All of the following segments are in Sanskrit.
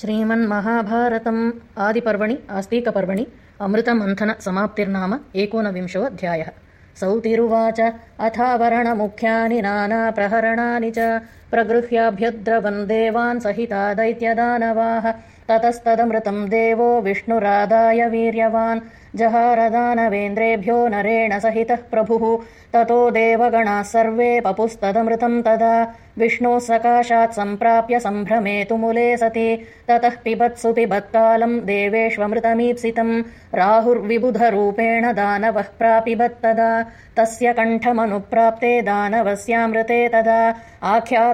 श्रीमन्महाभारतम् आदिपर्वणि आस्तीकपर्वणि अमृतमन्थनसमाप्तिर्नाम एकोनविंशोऽध्यायः। सौतिरुवाच अथावरणमुख्यानि नानाप्रहरणानि च प्रगृह्याभ्यद्रवन् देवान् सहिता दैत्यदानवाः ततस्तदमृतम् देवो विष्णुरादाय वीर्यवान्। जहारदानवेन्द्रेभ्यो नरेण सहितः प्रभुः। ततो देवगणाः सर्वे पपुस्तदमृतम् तदा। विष्णोः सकाशात् सम्प्राप्य सम्भ्रमेतुमुले सति। ततः पिबत्सु पिबत्कालम् देवेष्वमृतमीप्सितम् राहुर्विबुधरूपेण दानवः प्रापिबत्तदा। तस्य कण्ठमनुप्राप्ते दानवस्यामृते तदा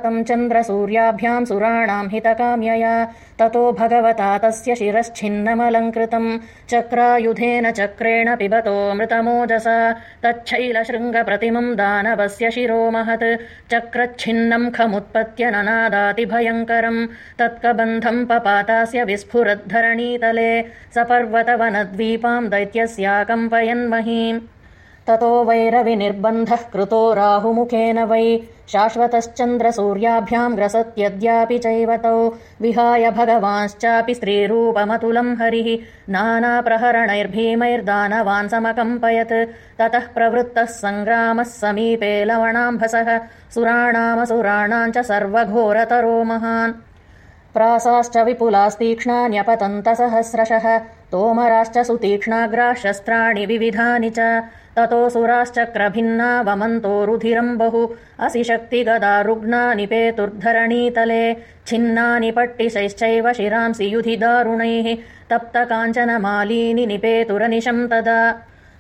आख्यातम् चन्द्रसूर्याभ्याम् सुराणाम् हितकाम्यया। ततो भगवता तस्य शिरश्छिन्नमलङ्कृतम्। चक्रायुधेन चक्रेण पिबतोऽमृतमोजसा तच्छैलशृङ्गप्रतिमम् दानवस्य शिरो महत्। चक्रच्छिन्नम् खमुत्पत्य ननादातिभयङ्करम् तत्कबन्धम् पपातास्य विस्फुरद्धरणीतले। सपर्वतवनद्वीपाम् दैत्यस्याकम्पयन्महीम् ततो वैरविनिर्बन्धः कृतो राहुमुखेन वै। शाश्वतश्चन्द्रसूर्याभ्याम् ग्रसत्यद्यापि चैव तौ। विहाय भगवांश्चापि स्त्रीरूपमतुलम् हरिः। नानाप्रहरणैर्भीमैर्दानवान् समकम्पयत्। ततः प्रवृत्तः सङ्ग्रामः समीपे लवणाम्भसः। सुराणामसुराणाम् च सर्वघोरतरो महान् प्रासाश्च विपुलास्तीक्ष्णान्यपतन्तसहस्रशः तोमराश्च सुतीक्ष्णाग्राः शस्त्राणि विविधानि च ततोऽसुराश्चक्रभिन्ना वमन्तो रुधिरम् बहु असि शक्तिगदा रुग्णानि पेतुर्धरणीतले छिन्नानि पट्टिशैश्चैव शिरांसि युधि दारुणैः तप्तकाञ्चनमालीनि निपेतुरनिशम् तदा।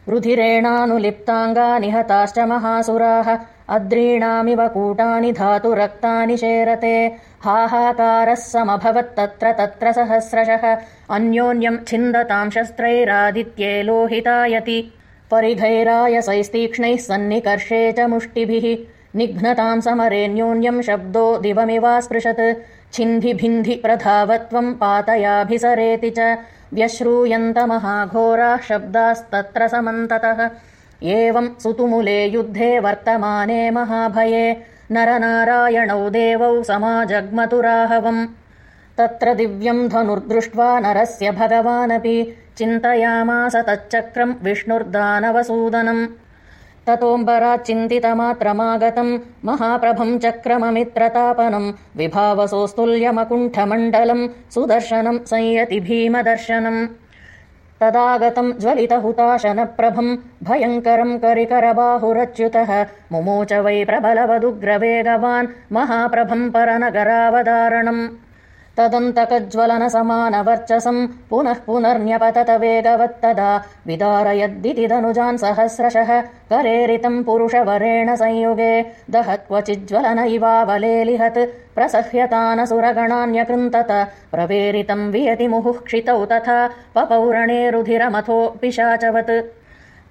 रुधिरेणानुलिप्ताङ्गानि हताश्च महासुराः अद्रीणामिव कूटानि धातुरक्तानि शेरते। हाहाकारः समभवत्तत्र तत्र सहस्रशः। अन्योन्यम् छिन्दताम् शस्त्रैरादित्ये लोहितायति परिघैरायसैस्तीक्ष्णैः सन्निकर्षे च मुष्टिभिः। निघ्नताम् समरेऽन्योन्यम् शब्दो दिवमिवास्पृशत्। छिन्धिभिन्धि प्रधावत्वम् पातयाभिसरेति च। व्यश्रूयन्तमहाघोराः शब्दास्तत्र समन्ततः एवम् सुतुमुले युद्धे वर्तमाने महाभये नरनारायणौ देवौ समाजग्मतुराहवम्। तत्र दिव्यम् धनुर्दृष्ट्वा नरस्य भगवानपि चिन्तयामास तच्चक्रम् विष्णुर्दानवसूदनम्। ततोऽम्बराच्चिन्तितमात्रमागतम् महाप्रभम् चक्रममित्रतापनम् विभावसोऽस्तुल्यमकुण्ठमण्डलम् सुदर्शनम् संयति भीमदर्शनम् तदागतम् ज्वलितहुताशनप्रभम् भयङ्करम् करिकरबाहुरच्युतः। मुमोच वै प्रबलवदुग्रवेगवान् महाप्रभम् परनगरावदारणम् तदन्तकज्वलनसमानवर्चसम् पुनः पुनर्न्यपतत वेगवत्तदा विदारयद्दिति धनुजान् सहस्रशः करेरितम् पुरुषवरेण संयुगे दहत्क्वचिज्ज्वलन इवावलेलिहत् प्रसह्यतानसुरगणान्यकृन्तत प्रवेरितम् वियति मुहुः क्षितौ तथा पपौरणे रुधिरमथो पिशाचवत्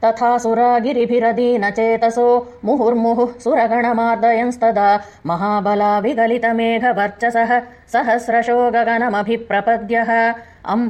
तथा सुरागिरिभिरदीनचेतसो मुहुर्मुहुः सुरगणमार्दयंस्तदा महाबला विगलितमेघवर्चसः सहस्रशो गगनमभिप्रपद्यः अम्